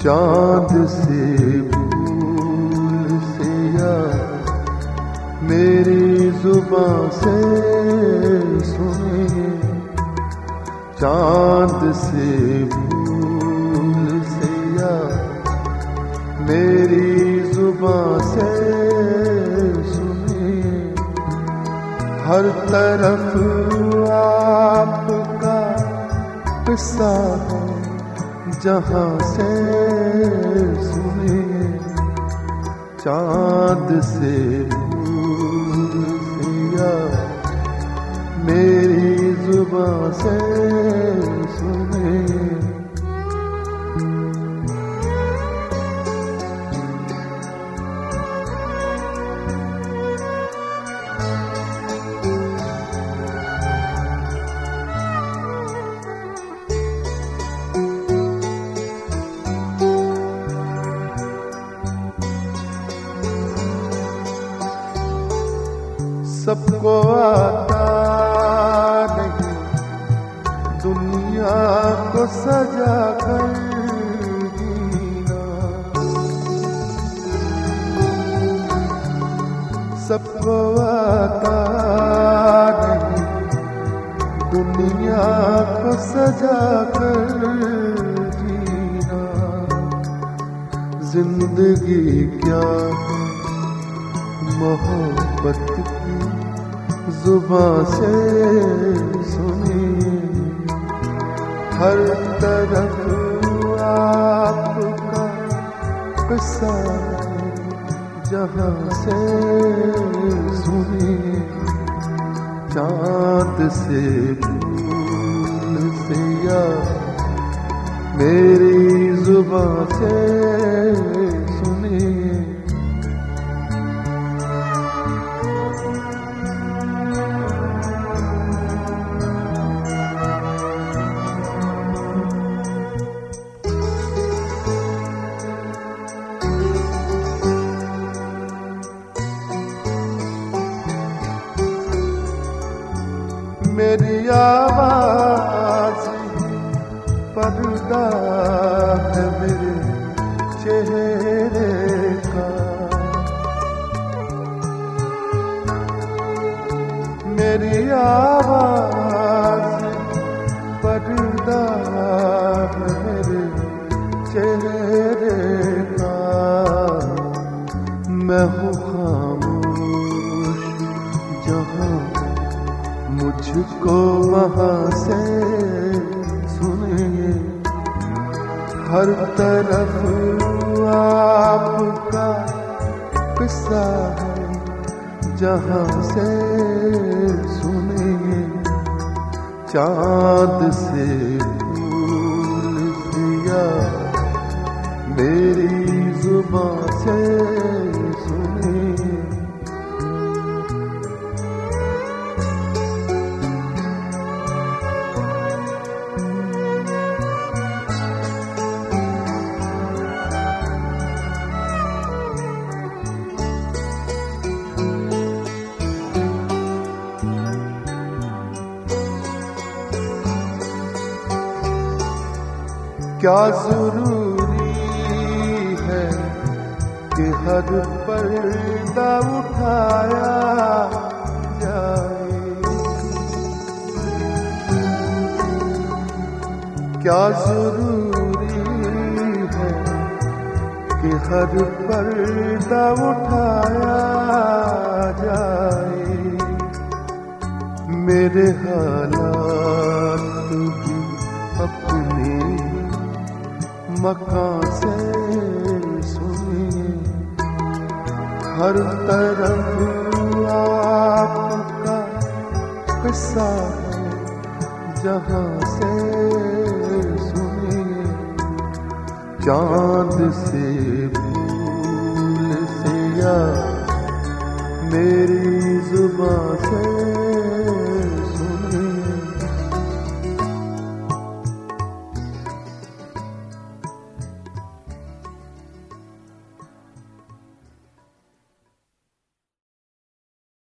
चाँद से भूल से या मेरी ज़ुबान से सुने। चाँद से भूल से या मेरी ज़ुबान से सुने। हर तरफ़ आपका किस्सा है। जहाँ से सुने चाँद से सिया मेरी जुबा से सबको आता नहीं। दुनिया को सजा कर सबको आता नहीं। दुनिया को सजा कर ज़िंदगी क्या मोहब्बत की ज़ुबान से सुनी हर तरफ़ आपका किस्सा जहाँ से सुनी चाँद से फूल से या मेरी जुबा से आवाज़ पर्दा है मेरे चेहरे का। मेरी आवाज़ हर तरफ़ आपका किस्सा है, जहाँ से सुने चाँद से फूल दिया मेरी ज़ुबान से क्या ज़रूरी है कि हर पर्दा उठाया जाए? क्या ज़रूरी है कि हर पर्दा उठाया जाए? मेरे हालात भी मकान से सुनिए हर तरफ़ आपका किस्सा है जहाँ से सुनिए चाँद से फूल से या मेरी ज़ुबान से